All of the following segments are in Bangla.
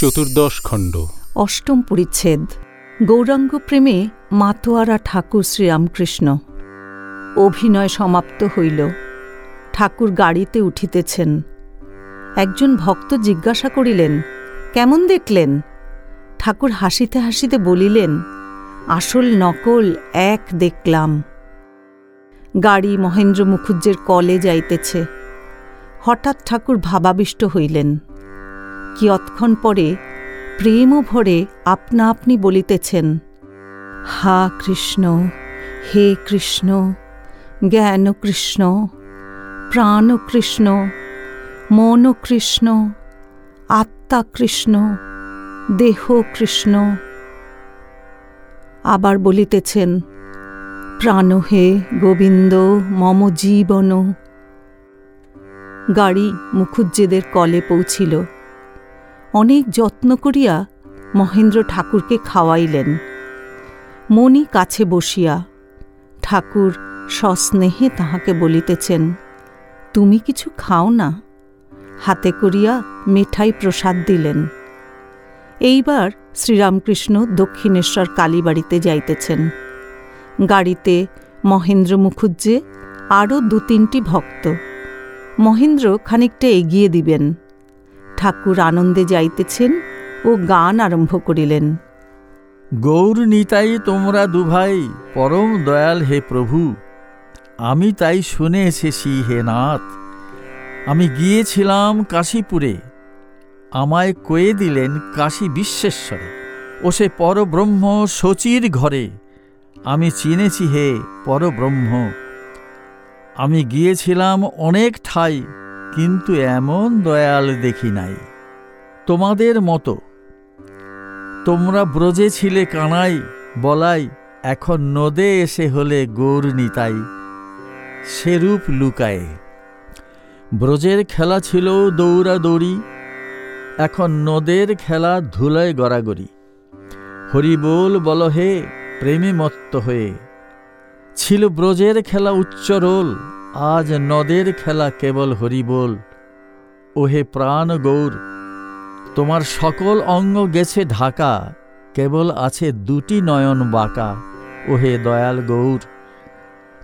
চতুর্দশ খণ্ড। অষ্টম পরিচ্ছেদ। গৌরাঙ্গ প্রেমে মাতোয়ারা ঠাকুর শ্রীরামকৃষ্ণ। অভিনয় সমাপ্ত হইল। ঠাকুর গাড়িতে উঠিতেছেন। একজন ভক্ত জিজ্ঞাসা করিলেন, কেমন দেখলেন? ঠাকুর হাসিতে হাসিতে বলিলেন, আসল নকল এক দেখলাম। গাড়ি মহেন্দ্র মুখুজ্জের কলে যাইতেছে। হঠাৎ ঠাকুর ভাবাবিষ্ট হইলেন। কিয়ৎক্ষণ পরে প্রেম ভরে আপনা আপনি বলিতেছেন, হা কৃষ্ণ, হে কৃষ্ণ, জ্ঞান কৃষ্ণ, প্রাণ কৃষ্ণ, মন কৃষ্ণ, আত্মা কৃষ্ণ, দেহ কৃষ্ণ। আবার বলিতেছেন, প্রাণ হে গোবিন্দ, মম জীবন। গাড়ি মুখুজ্জেদের কলে পৌঁছিল। অনেক যত্ন করিয়া মহেন্দ্র ঠাকুরকে খাওয়াইলেন। মণি কাছে বসিয়া, ঠাকুর, সস্নেহে তাহাকে বলিতেছেন, তুমি কিছু খাও না? হাতে করিয়া মিঠাই প্রসাদ দিলেন। এইবার শ্রীরামকৃষ্ণ দক্ষিণেশ্বর কালীবাড়িতে যাইতেছেন। গাড়িতে মহেন্দ্র মুখুজ্জে আরও দু তিনটি ভক্ত। মহেন্দ্র খানিকটা এগিয়ে দিবেন। ঠাকুর আনন্দে যাইতেছেন ও গান আরম্ভ করিলেন। গৌর নিতাই তোমরা দুভাই, পরম দয়াল হে প্রভু। আমি তাই শুনে এসেছি হে নাথ। আমি গিয়েছিলাম কাশীপুরে। আমায় কয়ে দিলেন কাশী বিশ্বেশ্বরে। ও সে পরব্রহ্ম শচীর ঘরে। আমি চিনেছি হে পরব্রহ্ম। আমি গিয়েছিলাম অনেক ঠাই। কিন্তু এমন দয়াল দেখি নাই। তোমাদের মতো। তোমরা ব্রজে ছিলে কানাই, বলাই, এখন নদে এসে হলে গৌর নিতাই। সেরূপ লুকায়ে। ব্রজের খেলা ছিল দৌড়াদৌড়ি, এখন নদের খেলা ধুলায় গড়াগড়ি। হরিবোল বল হে, প্রেমে মত্ত হয়ে। ছিল ব্রজের খেলা উচ্চরোল আজ নদের খেলা কেবল হরিবোল। ওহে প্রাণ গৌর, তোমার সকল অঙ্গ গেছে ঢাকা, কেবল আছে দুটি নয়ন বাঁকা। ওহে দয়াল গৌর,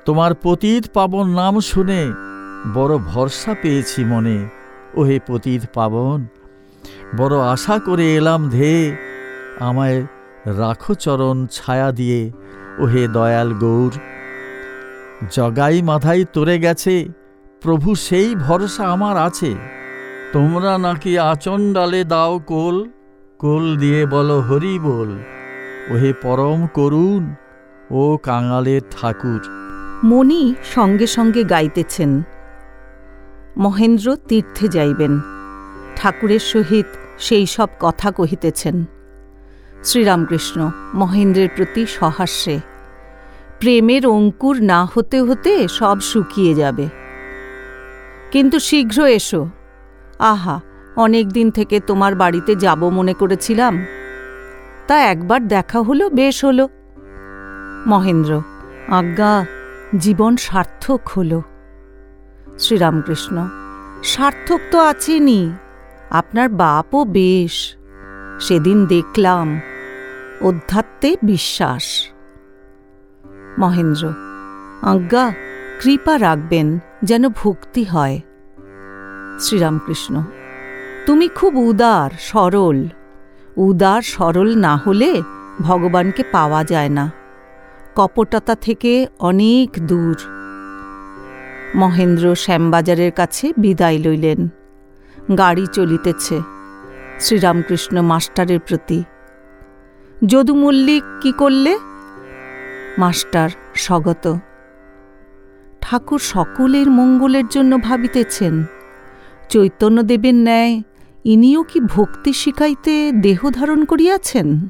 তোমার পতীত পাবন নাম শুনে বড় ভরসা পেয়েছি মনে। ওহে পতীত পাবন, বড় আশা করে এলাম ধে আমায় রাখো চরণ ছায়া দিয়ে। ওহে দয়াল গৌর জগাই মাথায় তোরে গেছে, প্রভু সেই ভরসা আমার আছে। তোমরা নাকি আচণ্ডালে দাও কোল কোল দিয়ে বলো হরি বল। ওহে পরম করুণ, ও কাঙালের ঠাকুর। মণি সঙ্গে সঙ্গে গাইতেছেন। মহেন্দ্র তীর্থে যাইবেন। ঠাকুরের সহিত সেই সব কথা কহিতেছেন। শ্রীরামকৃষ্ণ মহেন্দ্রের প্রতি সহাস্যে। প্রেমের অঙ্কুর না হতে হতে সব শুকিয়ে যাবে। কিন্তু শীঘ্র এসো। আহা, অনেক দিন থেকে তোমার বাড়িতে যাব মনে করেছিলাম। তা একবার দেখা হলো, বেশ হলো। মহেন্দ্র, আজ্ঞা, জীবন সার্থক হল। শ্রীরামকৃষ্ণ, সার্থক তো আছেনি আপনার বাপও বেশ। সেদিন দেখলাম, অধ্যাত্মে বিশ্বাস। মহেন্দ্র, আজ্ঞা, কৃপা রাখবেন যেন ভক্তি হয়। শ্রীরামকৃষ্ণ, তুমি খুব উদার, সরল। উদার, সরল না হলে ভগবানকে পাওয়া যায় না। কপটতা থেকে অনেক দূর। মহেন্দ্র শ্যামবাজারের কাছে বিদায় লইলেন। গাড়ি চলিতেছে শ্রীরামকৃষ্ণ মাস্টারের প্রতি। যদু মল্লিক কি করলে? মাস্টার স্বগত। ঠাকুর সকলের মঙ্গলের জন্য ভাবিতেছেন। চৈতন্যদেবের ন্যায় ইনিও কি ভক্তি শিখাইতে দেহ ধারণ করিয়াছেন?